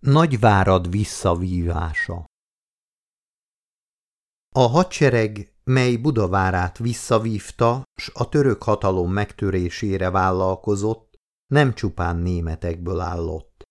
Nagyvárad visszavívása A hadsereg, mely Budavárát visszavívta, s a török hatalom megtörésére vállalkozott, nem csupán németekből állott.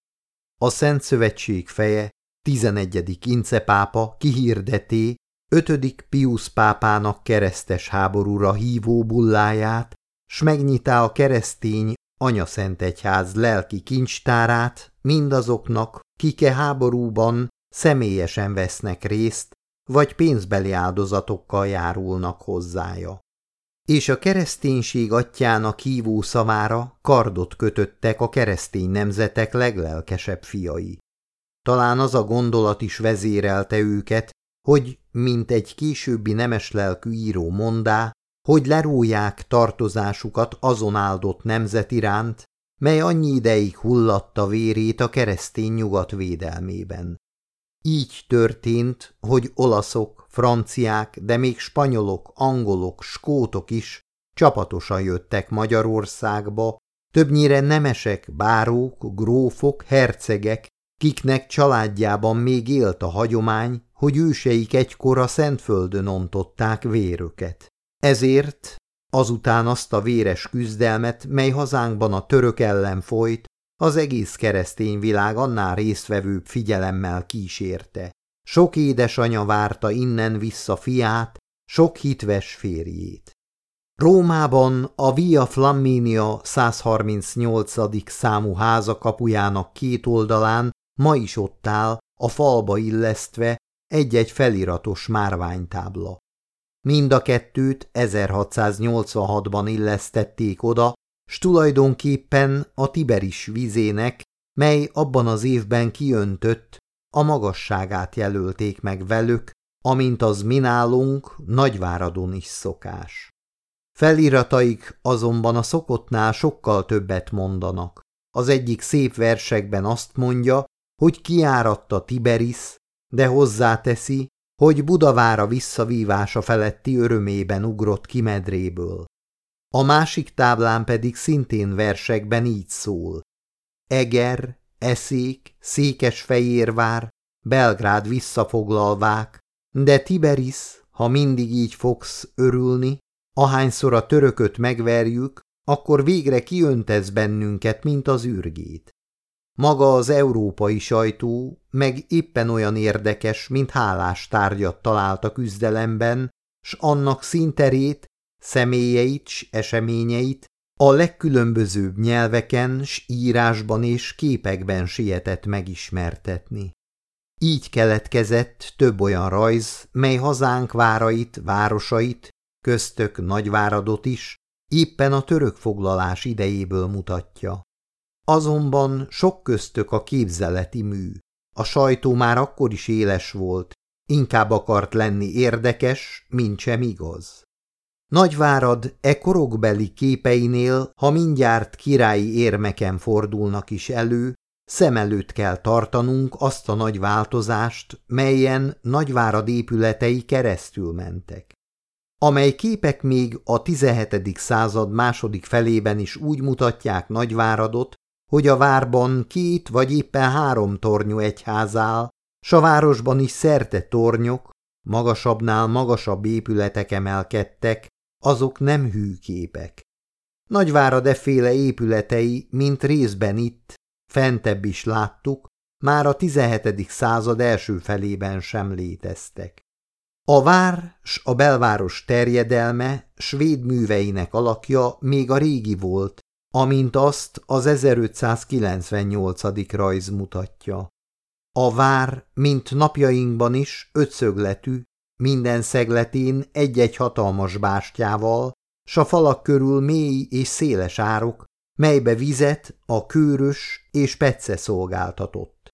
A Szent Szövetség feje, 11. Ince pápa kihirdeté, 5. Pius pápának keresztes háborúra hívó bulláját, s megnyitá a keresztény Anya Szent Egyház lelki kincstárát mindazoknak, kike háborúban személyesen vesznek részt, vagy pénzbeli áldozatokkal járulnak hozzája. És a kereszténység atyának hívó szavára kardot kötöttek a keresztény nemzetek leglelkesebb fiai. Talán az a gondolat is vezérelte őket, hogy, mint egy későbbi nemeslelkű író mondá, hogy lerúják tartozásukat azon áldott nemzet iránt, mely annyi ideig hullatta vérét a keresztény nyugat védelmében. Így történt, hogy olaszok, franciák, de még spanyolok, angolok, skótok is csapatosan jöttek Magyarországba, többnyire nemesek, bárók, grófok, hercegek, kiknek családjában még élt a hagyomány, hogy őseik egykor a Szentföldön ontották véröket. Ezért azután azt a véres küzdelmet, mely hazánkban a török ellen folyt, az egész keresztény világ annál résztvevőbb figyelemmel kísérte. Sok édesanya várta innen vissza fiát, sok hitves férjét. Rómában a Via Flaminia 138. számú háza kapujának két oldalán ma is ott áll, a falba illesztve egy-egy feliratos márványtábla. Mind a kettőt 1686-ban illesztették oda, s tulajdonképpen a Tiberis vizének, mely abban az évben kiöntött, a magasságát jelölték meg velük, amint az mi nálunk Nagyváradon is szokás. Felirataik azonban a szokottnál sokkal többet mondanak. Az egyik szép versekben azt mondja, hogy kiáratta Tiberis, de hozzáteszi, hogy Budavára visszavívása feletti örömében ugrott ki medréből. A másik táblán pedig szintén versekben így szól. Eger, Eszék, Székesfehérvár, Belgrád visszafoglalvák, de Tiberis, ha mindig így fogsz örülni, ahányszor a törököt megverjük, akkor végre kiöntesz bennünket, mint az űrgét. Maga az európai sajtó meg éppen olyan érdekes, mint hálás tárgyat talált a küzdelemben, s annak színterét, személyeit s eseményeit a legkülönbözőbb nyelveken s írásban és képekben sietett megismertetni. Így keletkezett több olyan rajz, mely hazánk várait, városait, köztök nagyváradot is, éppen a török foglalás idejéből mutatja. Azonban sok köztök a képzeleti mű. A sajtó már akkor is éles volt, inkább akart lenni érdekes, mint sem igaz. Nagyvárad e korokbeli képeinél, ha mindjárt királyi érmeken fordulnak is elő, szem előtt kell tartanunk azt a nagy változást, melyen Nagyvárad épületei keresztül mentek. Amely képek még a 17. század második felében is úgy mutatják Nagyváradot, hogy a várban két vagy éppen három tornyú egyház áll, s a városban is szerte tornyok, magasabbnál magasabb épületek emelkedtek, azok nem hűképek. Nagyvára deféle épületei, mint részben itt, fentebb is láttuk, már a 17. század első felében sem léteztek. A vár s a belváros terjedelme svéd műveinek alakja még a régi volt, amint azt az 1598. rajz mutatja. A vár, mint napjainkban is, ötszögletű, minden szegletén egy-egy hatalmas bástyával, s a falak körül mély és széles árok, melybe vizet a kőrös és pece szolgáltatott.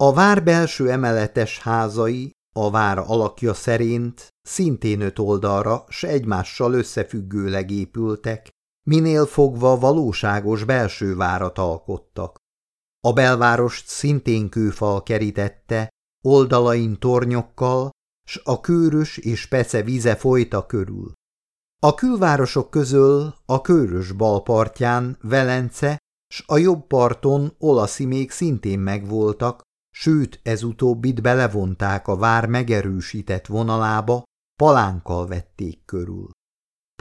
A vár belső emeletes házai a vár alakja szerint szintén öt oldalra s egymással összefüggőleg épültek, minél fogva valóságos belső várat alkottak. A belvárost szintén kőfal kerítette, oldalain tornyokkal, s a kőrös és pece vize folyta körül. A külvárosok közül a kőrös bal partján Velence, s a jobb parton olaszi még szintén megvoltak, sőt ez utóbbit belevonták a vár megerősített vonalába, palánkkal vették körül.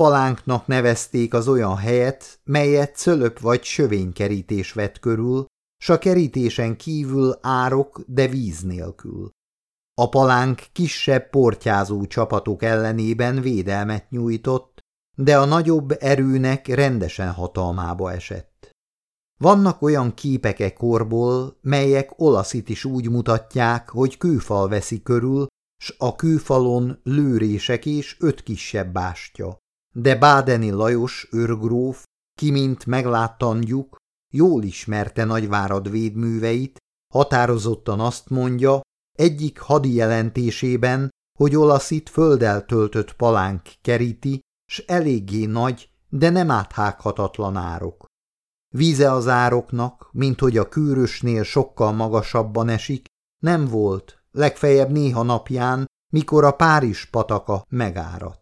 Palánknak nevezték az olyan helyet, melyet cölöp vagy sövénykerítés vett körül, s a kerítésen kívül árok, de víz nélkül. A palánk kisebb portyázó csapatok ellenében védelmet nyújtott, de a nagyobb erőnek rendesen hatalmába esett. Vannak olyan képek e korból, melyek olaszit is úgy mutatják, hogy kőfal veszi körül, s a kőfalon lőrések és öt kisebb bástya. De Bádeni Lajos őrgróf, ki mint megláttanjuk, jól ismerte Nagyvárad védműveit, határozottan azt mondja, egyik hadi jelentésében, hogy olaszit földdel töltött palánk keríti, s eléggé nagy, de nem áthághatatlan árok. Víze az ároknak, mint hogy a kűrösnél sokkal magasabban esik, nem volt, legfeljebb néha napján, mikor a Párizs pataka megáradt.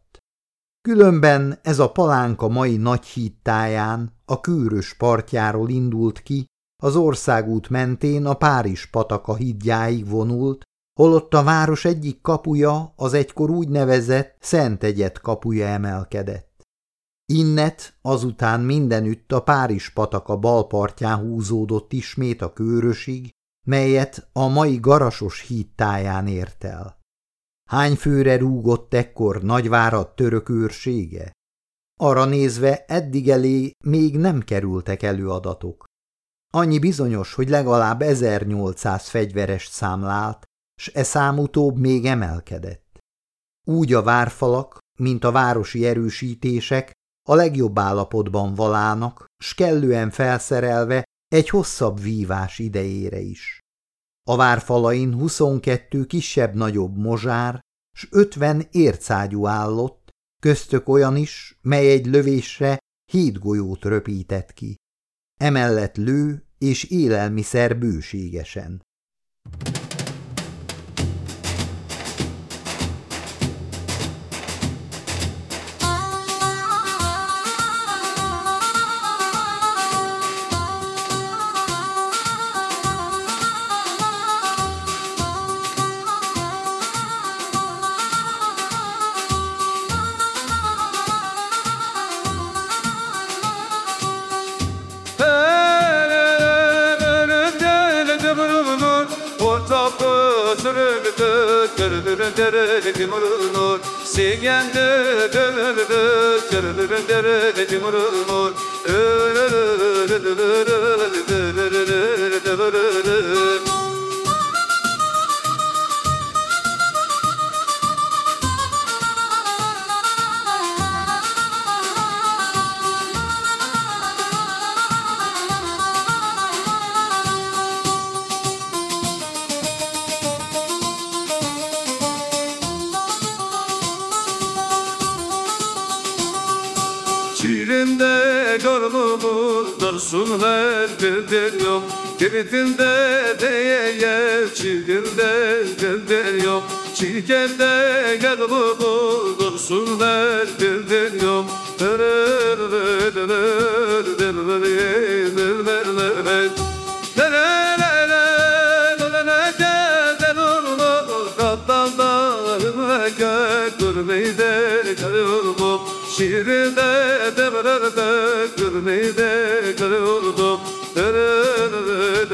Különben ez a palánka mai nagy hídtáján, a kűrös partjáról indult ki, az országút mentén a Párizs pataka hídjáig vonult, holott a város egyik kapuja az egykor úgy nevezett Szent Egyet kapuja emelkedett. Innet azután mindenütt a Párizs pataka balpartján húzódott ismét a kőrösig, melyet a mai garasos hídtáján ért el. Hány főre rúgott ekkor nagyvárat török őrsége? Arra nézve eddig elé még nem kerültek elő adatok. Annyi bizonyos, hogy legalább 1800 fegyveres számlált, s e szám utóbb még emelkedett. Úgy a várfalak, mint a városi erősítések a legjobb állapotban valának, s kellően felszerelve egy hosszabb vívás idejére is. A várfalain 22 kisebb-nagyobb mozsár, s 50 ércágyú állott, köztök olyan is, mely egy lövésre hét golyót röpített ki. Emellett lő és élelmiszer bőségesen. dimurunur Sigende Çiritinde deyeye çildirde dildir yok Çilkende gel kuku dursunlar dildir yok Dırır dırır dırır dırır dırır dırır Gürneyde kırıldım Şiirde devrede Gürneyde kırıldım Dırır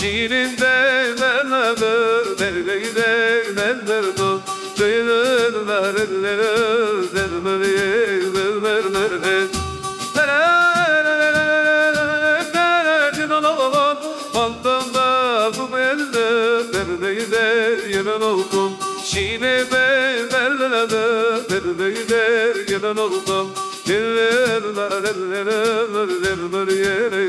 şiirin de ben adı Derdeyi de ben derdu Duyulun varillere Dermeliye dermermerde Bandımda bu belde Derdeyi de yenen oldum Şiine ben derdelerde Derdeyi de yenen oldum. Derdeyi de yenen oldum.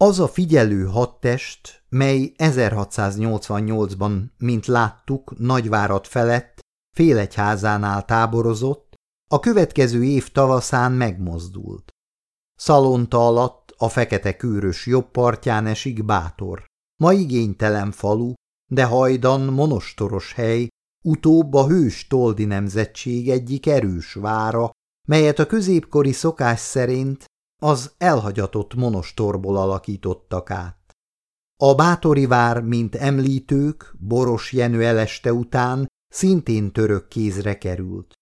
Az a figyelő hadtest, mely 1688-ban, mint láttuk, Nagyvárat felett, Félegyházánál táborozott, a következő év tavaszán megmozdult. Szalonta alatt a fekete kőrös jobb partján esik bátor, ma igénytelen falu, de hajdan monostoros hely, utóbb a hős Toldi nemzetség egyik erős vára, melyet a középkori szokás szerint az elhagyatott monostorból alakítottak át. A bátori vár, mint említők, Boros Jenő eleste után szintén török kézre került.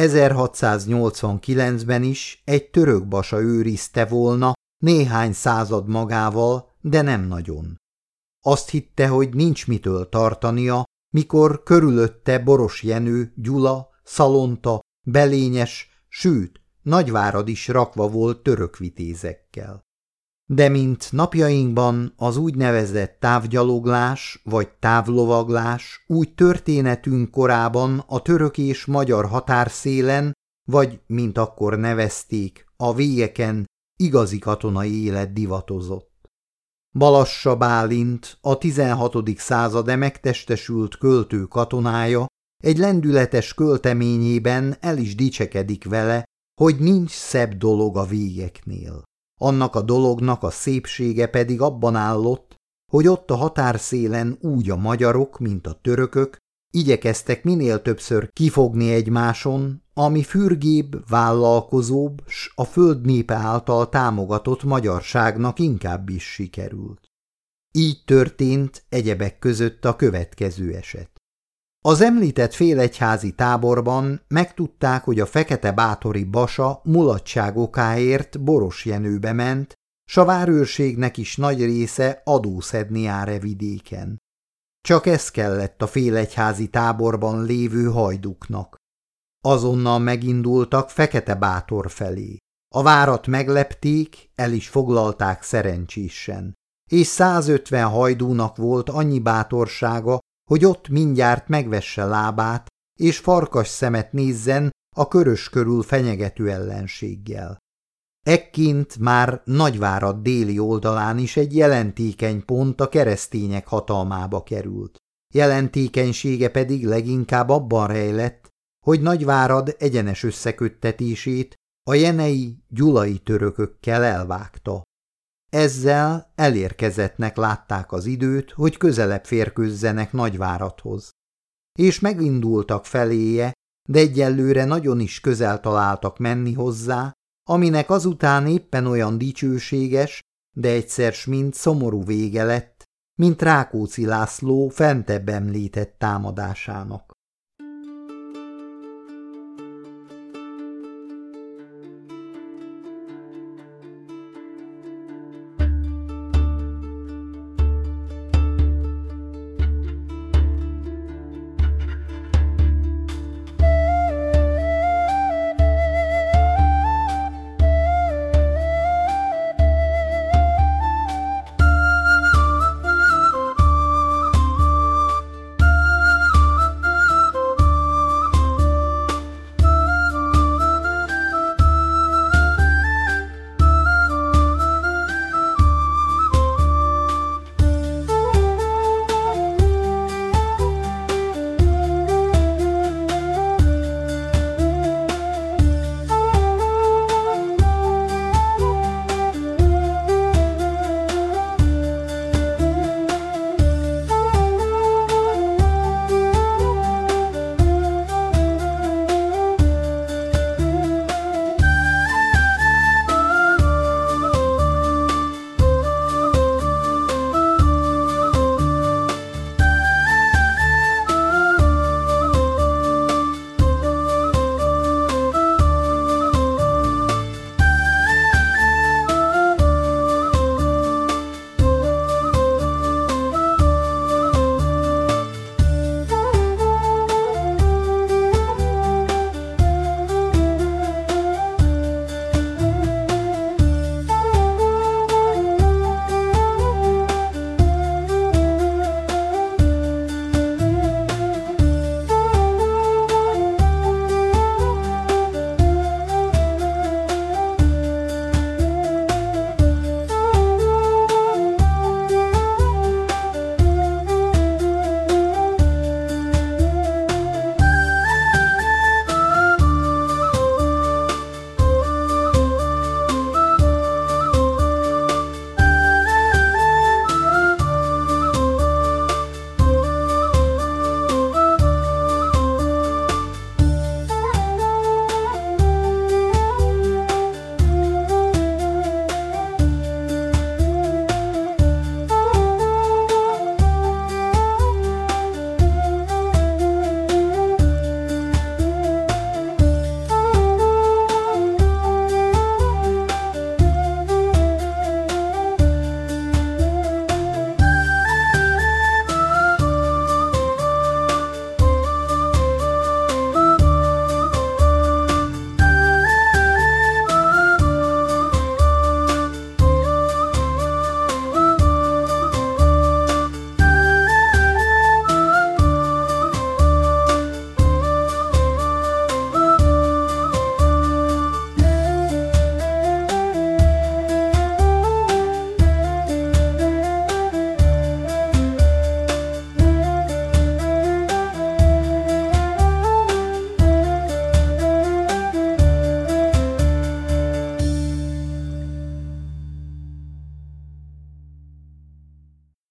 1689-ben is egy török basa őrizte volna néhány század magával, de nem nagyon. Azt hitte, hogy nincs mitől tartania, mikor körülötte Boros Jenő, Gyula, Szalonta, Belényes, sőt, Nagyvárad is rakva volt török vitézekkel. De mint napjainkban az úgynevezett távgyaloglás vagy távlovaglás úgy történetünk korában a török és magyar határszélen, vagy, mint akkor nevezték, a végeken igazi katonai élet divatozott. Balassa Bálint, a 16. század megtestesült költő katonája, egy lendületes költeményében el is dicsekedik vele, hogy nincs szebb dolog a végeknél. Annak a dolognak a szépsége pedig abban állott, hogy ott a határszélen úgy a magyarok, mint a törökök igyekeztek minél többször kifogni egymáson, ami fürgébb, vállalkozóbb, s a föld népe által támogatott magyarságnak inkább is sikerült. Így történt egyebek között a következő eset. Az említett félegyházi táborban megtudták, hogy a fekete bátori basa mulatság okáért Boros Jenőbe ment, s a várőrségnek is nagy része adószedni jár e vidéken. Csak ez kellett a félegyházi táborban lévő hajduknak. Azonnal megindultak Fekete Bátor felé. A várat meglepték, el is foglalták szerencsésen, és 150 hajdúnak volt annyi bátorsága, hogy ott mindjárt megvesse lábát, és farkas szemet nézzen a körös körül fenyegető ellenséggel. Ekkint már Nagyvárad déli oldalán is egy jelentékeny pont a keresztények hatalmába került. Jelentékenysége pedig leginkább abban rejlett, hogy Nagyvárad egyenes összeköttetését a jenei gyulai törökökkel elvágta. Ezzel elérkezettnek látták az időt, hogy közelebb férkőzzenek Nagyváradhoz. És megindultak feléje, de egyelőre nagyon is közel találtak menni hozzá, aminek azután éppen olyan dicsőséges, de egyszer mint szomorú vége lett, mint Rákóczi László fentebb említett támadásának.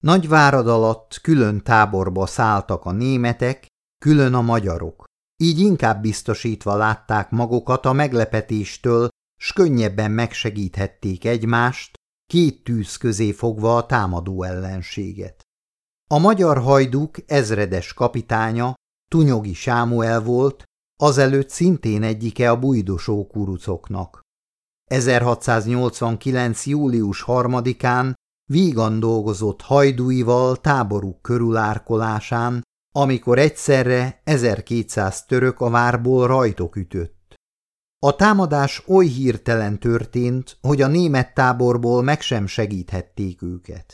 Nagy várad alatt külön táborba szálltak a németek, külön a magyarok. Így inkább biztosítva látták magukat a meglepetéstől, s könnyebben megsegíthették egymást, két tűz közé fogva a támadó ellenséget. A magyar hajduk ezredes kapitánya, Tunyogi Sámuel volt, azelőtt szintén egyike a bujdosó kurucoknak. 1689. július 3-án vígan dolgozott hajdúival táboruk körülárkolásán, amikor egyszerre 1200 török a várból rajtok ütött. A támadás oly hirtelen történt, hogy a német táborból meg sem segíthették őket.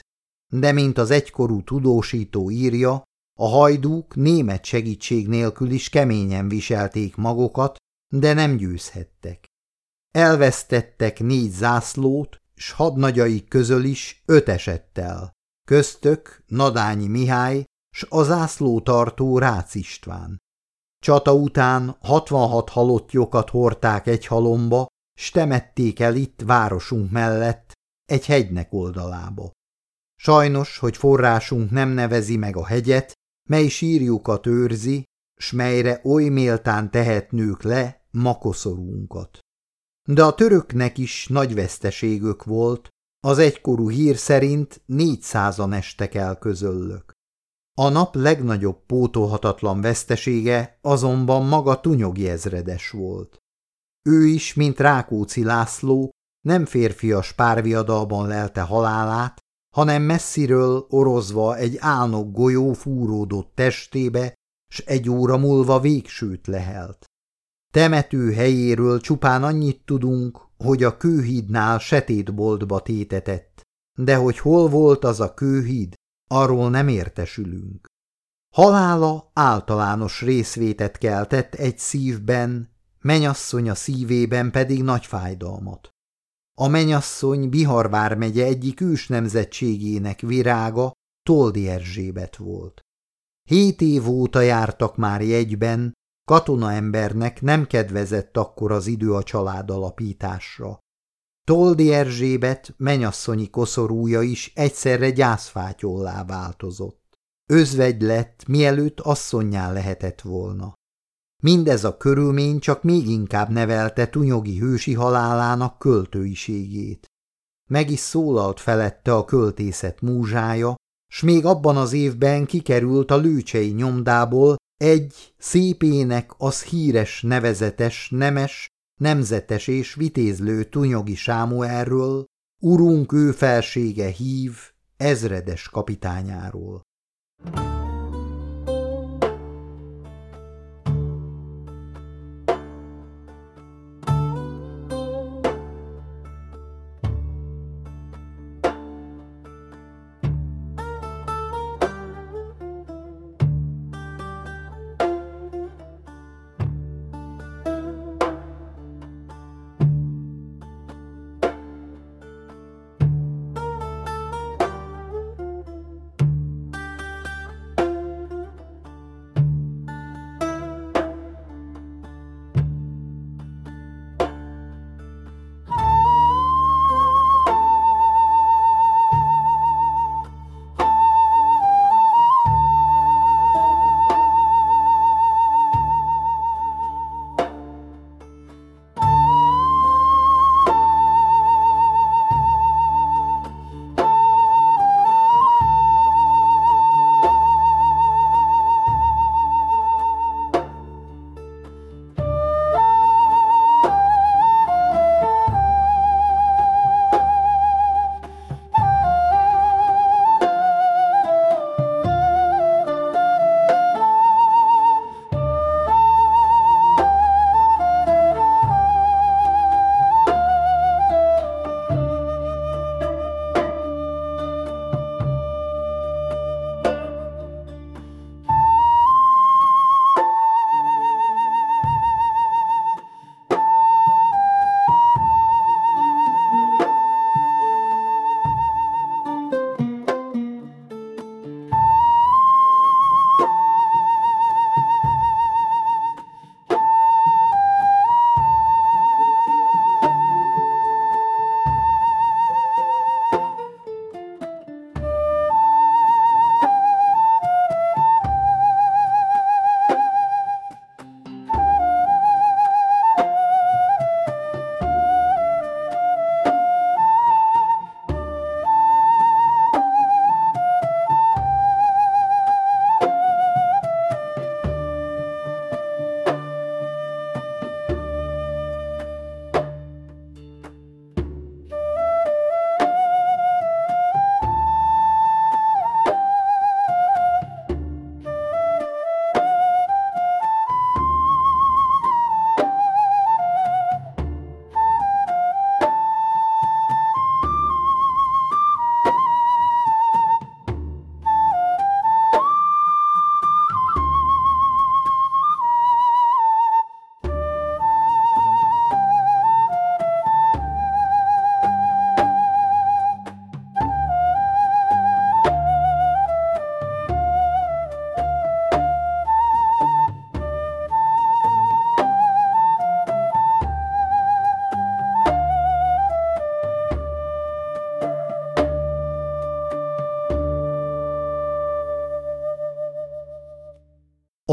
De mint az egykorú tudósító írja, a hajdúk német segítség nélkül is keményen viselték magukat, de nem győzhettek. Elvesztettek négy zászlót, s hadnagyaik közül is öt esett el. Köztök Nadányi Mihály, s a zászlótartó Rácz István. Csata után 66 halott jokat hordták egy halomba, s temették el itt városunk mellett, egy hegynek oldalába. Sajnos, hogy forrásunk nem nevezi meg a hegyet, mely sírjukat őrzi, s melyre oly méltán tehetnők le makoszorunkat. De a töröknek is nagy veszteségük volt, az egykorú hír szerint négyszázan estek el közöllök. A nap legnagyobb pótolhatatlan vesztesége azonban maga Tunyogi ezredes volt. Ő is, mint Rákóczi László, nem férfias párviadalban lelte halálát, hanem messziről orozva egy álnok golyó fúródott testébe, s egy óra múlva végsőt lehelt. Temető helyéről csupán annyit tudunk, hogy a kőhídnál setétboltba tétetett, de hogy hol volt az a kőhíd, arról nem értesülünk. Halála általános részvétet keltett egy szívben, menyasszonya szívében pedig nagy fájdalmat. A menyasszony Biharvár megye egyik ős nemzetségének virága Toldi Erzsébet volt. Hét év óta jártak már jegyben, katonaembernek nem kedvezett akkor az idő a család alapításra. Toldi Erzsébet menyasszonyi koszorúja is egyszerre gyászfátyollá változott. Özvegy lett, mielőtt asszonyá lehetett volna. Mindez a körülmény csak még inkább nevelte Tunyogi hősi halálának költőiségét. Meg is szólalt felette a költészet múzsája, s még abban az évben kikerült a lőcsei nyomdából egy szépének az híres nevezetes, nemes, nemzetes és vitézlő Tunyogi Sámuelről, urunk ő felsége hív, ezredes kapitányáról.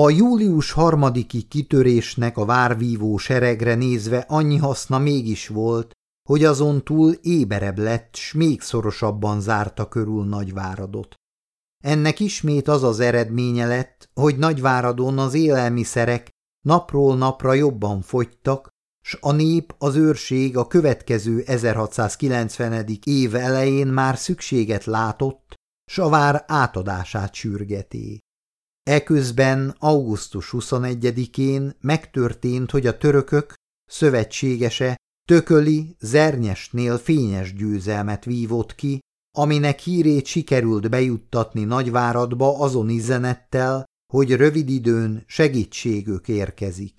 A július harmadiki kitörésnek a várvívó seregre nézve annyi haszna mégis volt, hogy azon túl éberebb lett, s még szorosabban zárta körül Nagyváradot. Ennek ismét az az eredménye lett, hogy Nagyváradon az élelmiszerek napról napra jobban fogytak, s a nép, az őrség a következő 1690. év elején már szükséget látott, s a vár átadását sürgeté. Eközben augusztus 21-én megtörtént, hogy a törökök szövetségese Tököli Zernyesnél fényes győzelmet vívott ki, aminek hírét sikerült bejuttatni Nagyváradba azon izenettel, hogy rövid időn segítségük érkezik.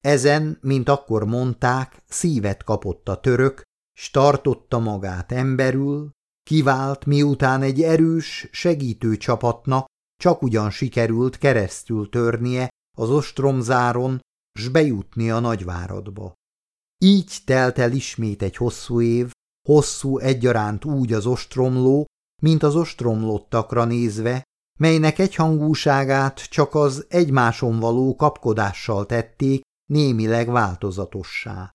Ezen, mint akkor mondták, szívet kapott a török, s tartotta magát emberül, kivált, miután egy erős, segítő csapatnak csak ugyan sikerült keresztül törnie az ostromzáron, s bejutni a nagyváradba. Így telt el ismét egy hosszú év, hosszú egyaránt úgy az ostromló, mint az ostromlottakra nézve, melynek egyhangúságát csak az egymáson való kapkodással tették némileg változatossá.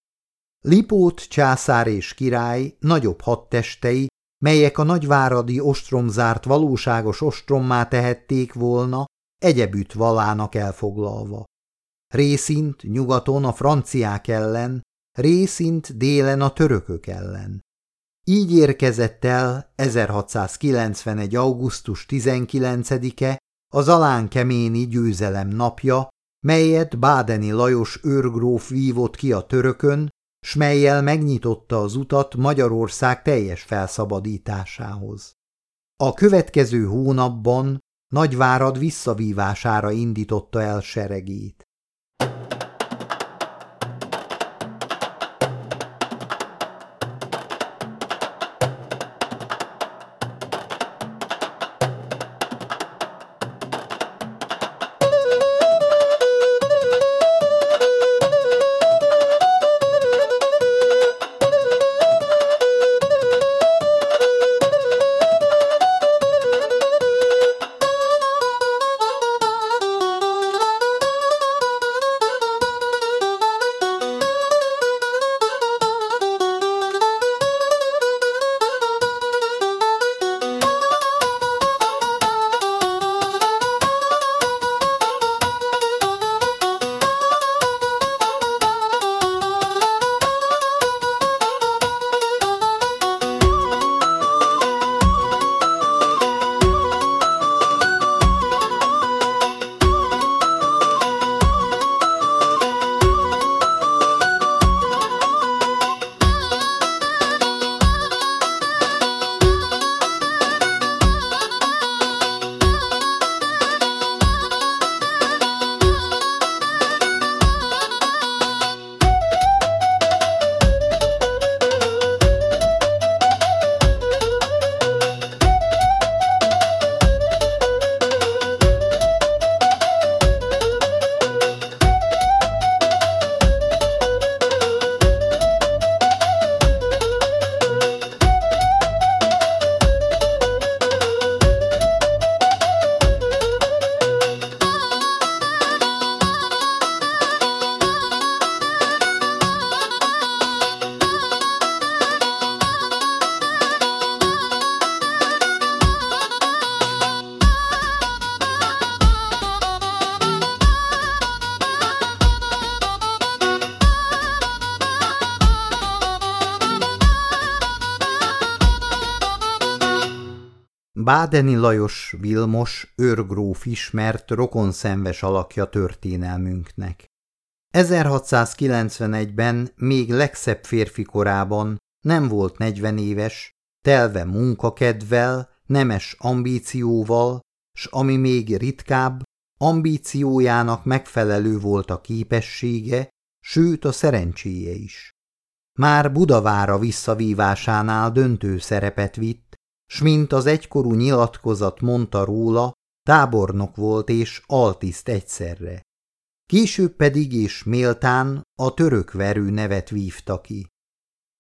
Lipót császár és király nagyobb hadtestei, melyek a nagyváradi ostromzárt valóságos ostrommá tehették volna, egyebütt valának elfoglalva. Részint nyugaton a franciák ellen, részint délen a törökök ellen. Így érkezett el 1691. augusztus 19-e az alánkeméni győzelem napja, melyet Bádeni Lajos őrgróf vívott ki a törökön, s melyel megnyitotta az utat Magyarország teljes felszabadításához. A következő hónapban Nagyvárad visszavívására indította el seregét. Bádeni Lajos Vilmos őrgróf ismert rokonszenves alakja történelmünknek. 1691-ben még legszebb férfi korában nem volt 40 éves, telve munkakedvel, nemes ambícióval, s ami még ritkább, ambíciójának megfelelő volt a képessége, sőt a szerencséje is. Már Budavára visszavívásánál döntő szerepet vitt, s mint az egykorú nyilatkozat mondta róla, tábornok volt és altiszt egyszerre. Később pedig és méltán a török verő nevet vívta ki.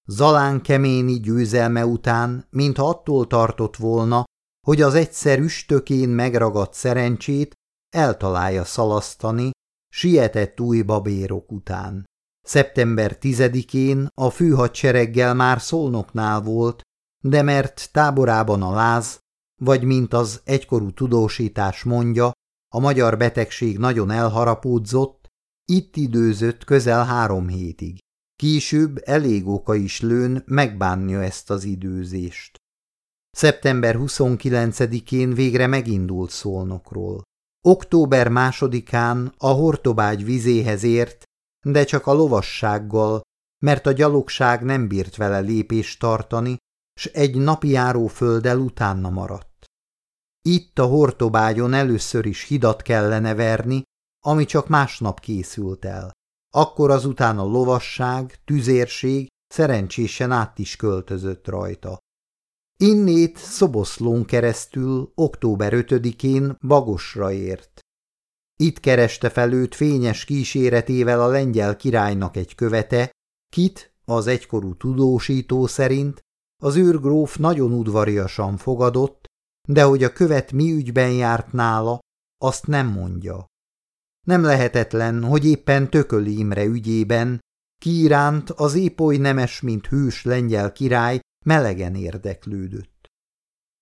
Zalán keméni győzelme után, mintha attól tartott volna, hogy az egyszer üstökén megragadt szerencsét eltalálja szalasztani, sietett új babérok után. Szeptember 10-én a főhadsereggel már Szolnoknál volt, de mert táborában a láz, vagy mint az egykorú tudósítás mondja, a magyar betegség nagyon elharapódzott, itt időzött közel három hétig. Később elég oka is lőn megbánja ezt az időzést. Szeptember 29-én végre megindult Szolnokról. Október másodikán a Hortobágy vizéhez ért, de csak a lovassággal, mert a gyalogság nem bírt vele lépést tartani, s egy napi járófölddel utána maradt. Itt a Hortobágyon először is hidat kellene verni, ami csak másnap készült el. Akkor azután a lovasság, tüzérség szerencsésen át is költözött rajta. Innét Szoboszlón keresztül október 5-én Bagosra ért. Itt kereste fel őt fényes kíséretével a lengyel királynak egy követe, kit, az egykorú tudósító szerint, az őrgróf nagyon udvariasan fogadott, de hogy a követ mi ügyben járt nála, azt nem mondja. Nem lehetetlen, hogy éppen Tököli Imre ügyében, ki iránt az épp oly nemes, mint hős lengyel király melegen érdeklődött.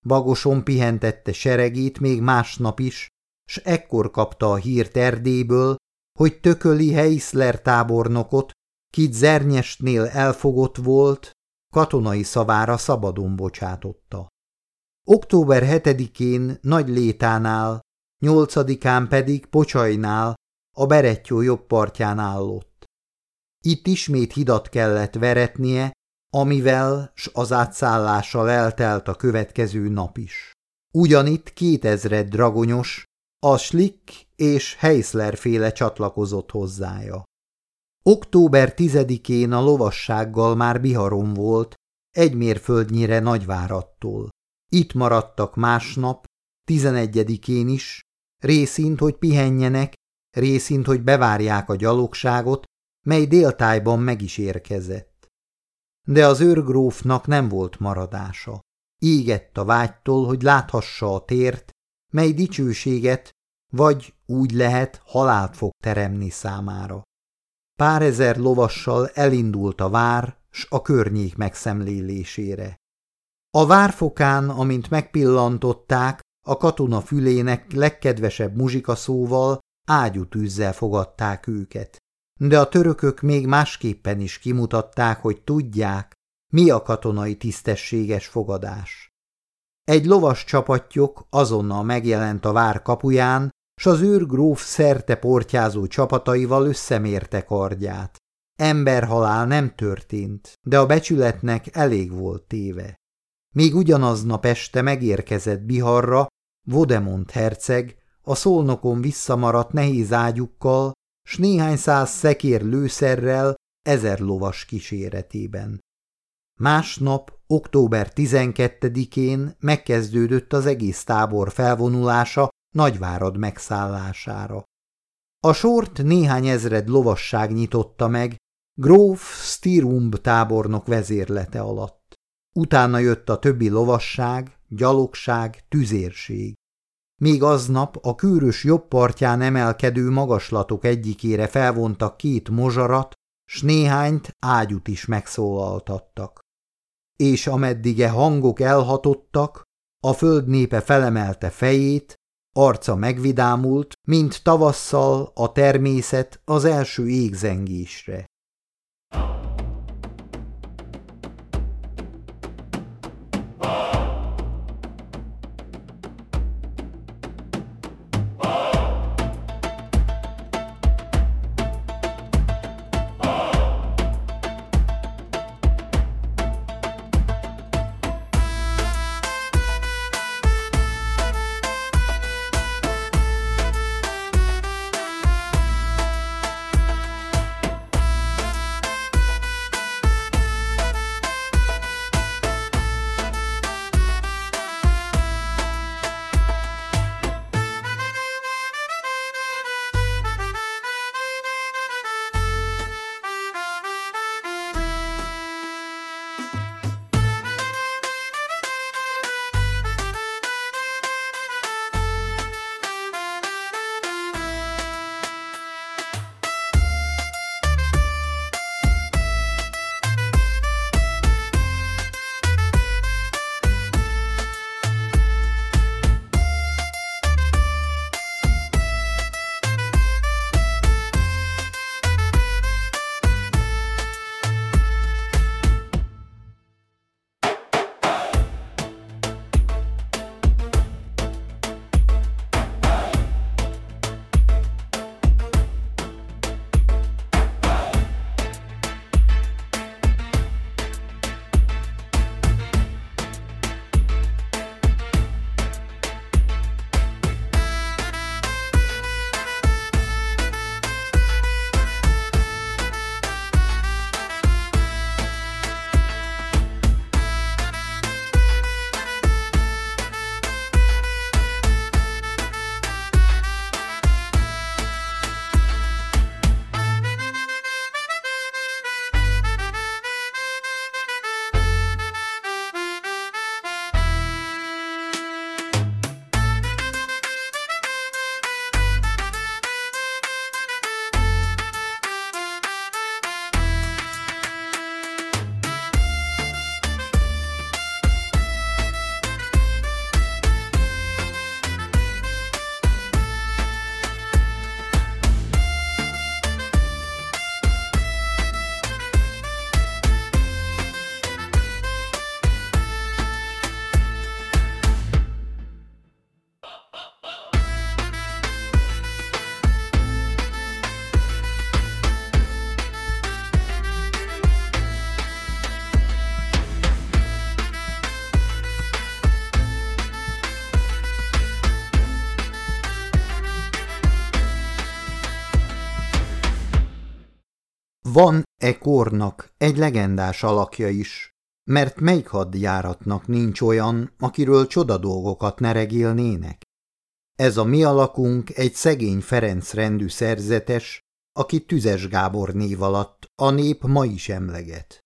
Bagoson pihentette seregét még másnap is, s ekkor kapta a hírt Erdélyből, hogy Tököli Heiszler tábornokot, kit Zernyesnél elfogott volt, katonai szavára szabadon bocsátotta. Október 7-én Nagy Létánál, 8-án pedig Pocsajnál, a Berettyó jobb partján állott. Itt ismét hidat kellett veretnie, amivel s az átszállással eltelt a következő nap is. Ugyanitt kétezred dragonyos, a Schlick és Heisler féle csatlakozott hozzája. Október 10-én a lovassággal már Biharon volt, egy mérföldnyire Nagyvárattól. Itt maradtak másnap, 11-én is, részint, hogy pihenjenek, részint, hogy bevárják a gyalogságot, mely déltájban meg is érkezett. De az őrgrófnak nem volt maradása. Égett a vágytól, hogy láthassa a tért, mely dicsőséget, vagy úgy lehet, halált fog teremni számára. Pár ezer lovassal elindult a vár, s a környék megszemlélésére. A várfokán, amint megpillantották, a katona fülének legkedvesebb muzsikaszóval, ágyútűzzel fogadták őket. De a törökök még másképpen is kimutatták, hogy tudják, mi a katonai tisztességes fogadás. Egy lovas csapattyok azonnal megjelent a vár kapuján, s az űrgróf szerte portyázó csapataival összemérte kardját. Emberhalál nem történt, de a becsületnek elég volt téve. Még ugyanaznap este megérkezett Biharra Vodemont herceg, a szolnokon visszamaradt nehéz ágyukkal, s néhány száz szekér lőszerrel ezer lovas kíséretében. Másnap, október 12-én megkezdődött az egész tábor felvonulása Nagyvárad megszállására. A sort néhány ezred lovasság nyitotta meg, gróf Stirumb tábornok vezérlete alatt. Utána jött a többi lovasság, gyalogság, tüzérség. Még aznap a kőrös jobb partján emelkedő magaslatok egyikére felvontak két mozsarat, s néhányt ágyút is megszólaltattak. És ameddige hangok elhatottak, a föld népe felemelte fejét, arca megvidámult, mint tavasszal a természet az első égzengésre. Van e kornak egy legendás alakja is, mert melyik hadjáratnak nincs olyan, akiről csoda dolgokat ne? Ez a mi alakunk egy szegény Ferenc rendű szerzetes, aki Tüzes Gábor név alatt a nép ma is emleget.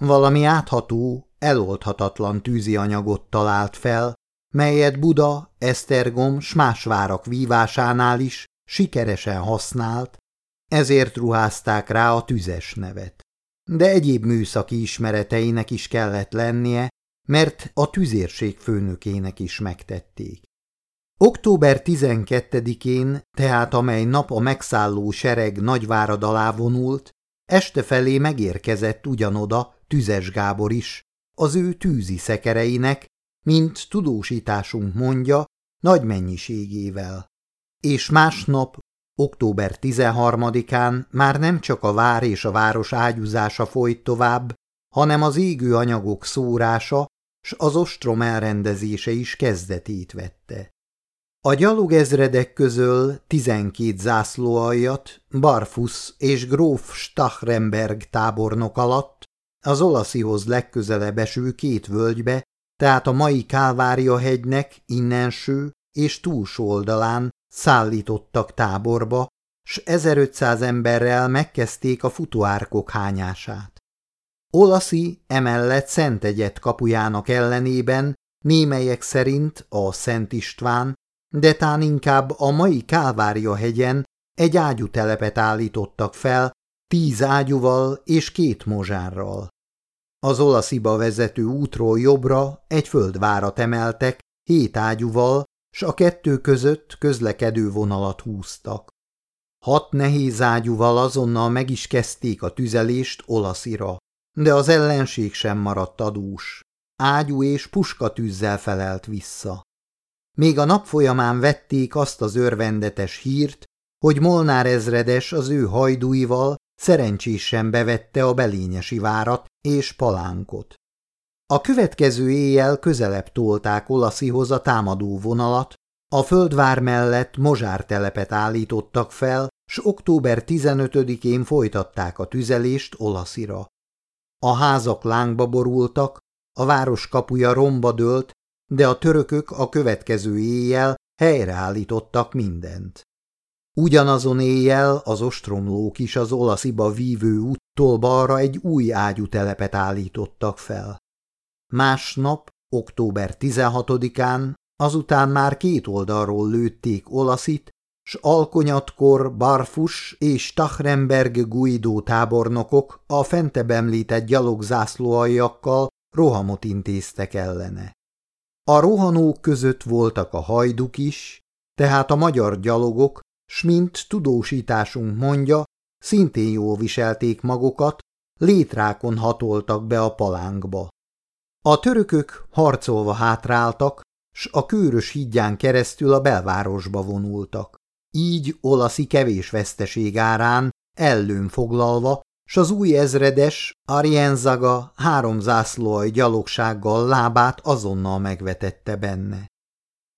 Valami átható, eloldhatatlan tűzi anyagot talált fel, melyet Buda, Esztergom s más várak vívásánál is sikeresen használt, ezért ruházták rá a tüzes nevet. De egyéb műszaki ismereteinek is kellett lennie, mert a tüzérség főnökének is megtették. Október 12-én, tehát amely nap a megszálló sereg nagyvárad alá vonult, este felé megérkezett ugyanoda Tüzes Gábor is, az ő tűzi szekereinek, mint tudósításunk mondja, nagy mennyiségével. És másnap, október 13-án már nem csak a vár és a város ágyúzása folyt tovább, hanem az égő anyagok szórása, s az ostrom elrendezése is kezdetét vette. A gyalogezredek közül tizenkét zászlóaljat Barfusz és gróf Stachremberg tábornok alatt az olaszihoz legközelebb eső két völgybe, tehát a mai Kálvária hegynek innenső és túlsó oldalán szállítottak táborba, s 1500 emberrel megkezdték a futóárkok hányását. Olaszi emellett Szent Egyet kapujának ellenében némelyek szerint a Szent István, de tán inkább a mai Kálvária hegyen egy ágyutelepet állítottak fel, tíz ágyúval és két mozsárral. Az olasziba vezető útról jobbra egy földvárat emeltek, hét ágyúval, s a kettő között közlekedő vonalat húztak. Hat nehéz ágyúval azonnal meg is kezdték a tüzelést olaszira, de az ellenség sem maradt adós. Ágyú és puska tűzzel felelt vissza. Még a nap folyamán vették azt az örvendetes hírt, hogy Molnár ezredes az ő hajdúival szerencsésen bevette a belényesi várat és palánkot. A következő éjjel közelebb tolták Olaszihoz a támadó vonalat, a földvár mellett mozsártelepet állítottak fel, s október 15-én folytatták a tüzelést Olaszira. A házak lángba borultak, a város kapuja romba dőlt, de a törökök a következő éjjel helyreállítottak mindent. Ugyanazon éjjel az ostromlók is az olasziba vívő úttól balra egy új ágyútelepet állítottak fel. Másnap, október 16-án, azután már két oldalról lőtték olaszit, s alkonyatkor Barfus és Tachremberg Guido tábornokok a fentebb említett gyalogzászlóaljakkal rohamot intéztek ellene. A rohanók között voltak a hajduk is, tehát a magyar gyalogok, s mint tudósításunk mondja, szintén jól viselték magukat, létrákon hatoltak be a palánkba. A törökök harcolva hátráltak, s a kőrös hídján keresztül a belvárosba vonultak. Így olaszi kevés veszteség árán, ellőn foglalva, s az új ezredes Arienzaga három zászlóaj gyalogsággal lábát azonnal megvetette benne.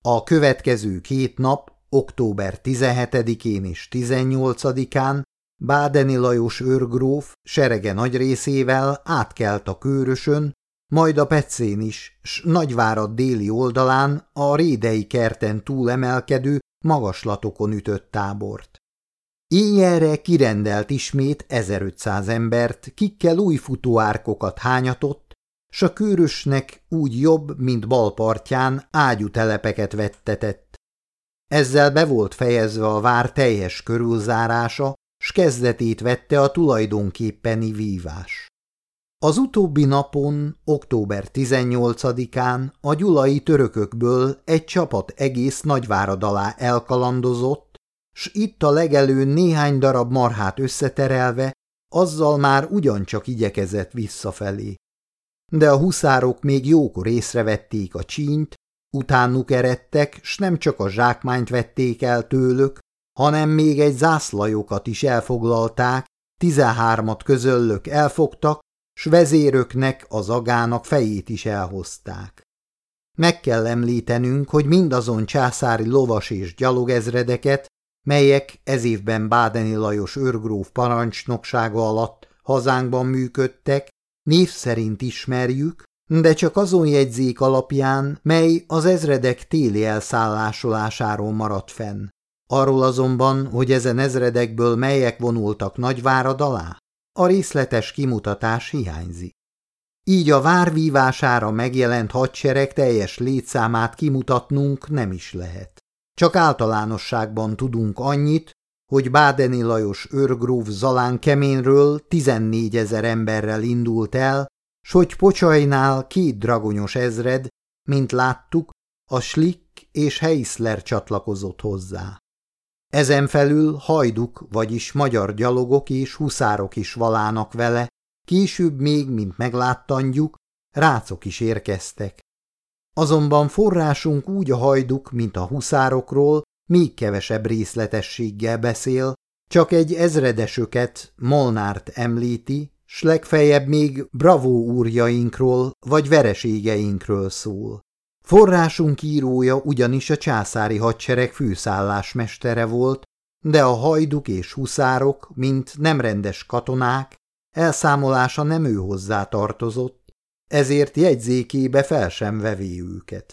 A következő két nap október 17-én és 18-án Bádeni Lajos őrgróf serege nagy részével átkelt a Kőrösön, majd a Petszén is, s Nagyvárad déli oldalán a Rédei kerten túlemelkedő magaslatokon ütött tábort. Éjjelre kirendelt ismét 1500 embert, kikkel új futóárkokat hányatott, s a Kőrösnek úgy jobb, mint balpartján ágyutelepeket vettetett, ezzel be volt fejezve a vár teljes körülzárása, s kezdetét vette a tulajdonképpeni vívás. Az utóbbi napon, október 18-án a gyulai törökökből egy csapat egész nagyvárad alá elkalandozott, s itt a legelőn néhány darab marhát összeterelve, azzal már ugyancsak igyekezett visszafelé. De a huszárok még jókor észrevették a csínyt, Utánuk eredtek, s nem csak a zsákmányt vették el tőlük, hanem még egy zászlajokat is elfoglalták, tizenhármat közöllök elfogtak, s vezéröknek az agának fejét is elhozták. Meg kell említenünk, hogy mindazon császári lovas és gyalogezredeket, melyek ez évben Bádeni Lajos őrgróf parancsnoksága alatt hazánkban működtek, név szerint ismerjük, de csak azon jegyzék alapján, mely az ezredek téli elszállásolásáról maradt fenn. Arról azonban, hogy ezen ezredekből melyek vonultak Nagyvárad alá, a részletes kimutatás hiányzik. Így a várvívására megjelent hadsereg teljes létszámát kimutatnunk nem is lehet. Csak általánosságban tudunk annyit, hogy Bádeni Lajos őrgróf Zalán keményről 14 ezer emberrel indult el, s hogy Pocsajnál két dragonyos ezred, mint láttuk, a Schlick és Heisler csatlakozott hozzá. Ezen felül hajduk, vagyis magyar gyalogok és huszárok is valának vele, később még, mint megláttanjuk, rácok is érkeztek. Azonban forrásunk úgy a hajduk, mint a huszárokról, még kevesebb részletességgel beszél, csak egy ezredesöket, Molnárt említi, s legfeljebb még bravó úrjainkról vagy vereségeinkről szól. Forrásunk írója ugyanis a császári hadsereg főszállásmestere volt, de a hajduk és huszárok, mint nem rendes katonák, elszámolása nem ő hozzá tartozott, ezért jegyzékébe fel sem vevé őket.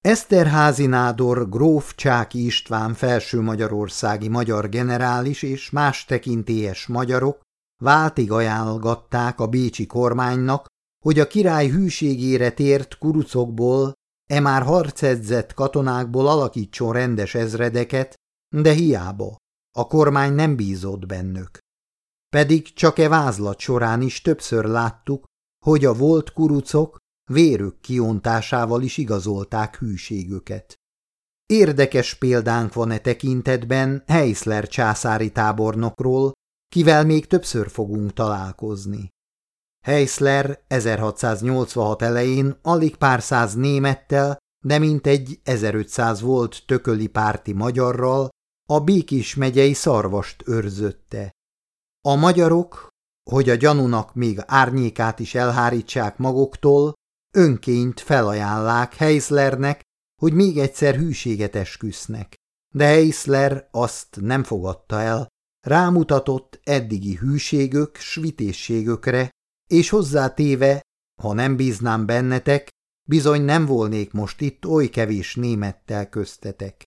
Eszterházi nádor gróf Csáki István felső magyarországi magyar generális és más tekintélyes magyarok váltig ajánlgatták a bécsi kormánynak, hogy a király hűségére tért kurucokból, e már harcedzett katonákból alakítson rendes ezredeket, de hiába, a kormány nem bízott bennük. Pedig csak e vázlat során is többször láttuk, hogy a volt kurucok vérük kiontásával is igazolták hűségüket. Érdekes példánk van e tekintetben Heisler császári tábornokról, kivel még többször fogunk találkozni. Heisler 1686 elején alig pár száz némettel, de mintegy 1500 volt tököli párti magyarral a Békés megyei szarvast őrzötte. A magyarok, hogy a gyanúnak még árnyékát is elhárítsák maguktól, önként felajánlák Heislernek, hogy még egyszer hűséget esküsznek. De Heisler azt nem fogadta el, rámutatott eddigi hűségök, svitészségökre, és hozzátéve, ha nem bíznám bennetek, bizony nem volnék most itt oly kevés némettel köztetek.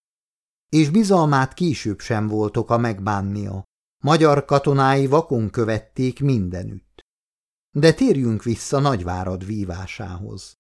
És bizalmát később sem voltok a megbánnia. Magyar katonái vakon követték mindenütt. De térjünk vissza Nagyvárad vívásához.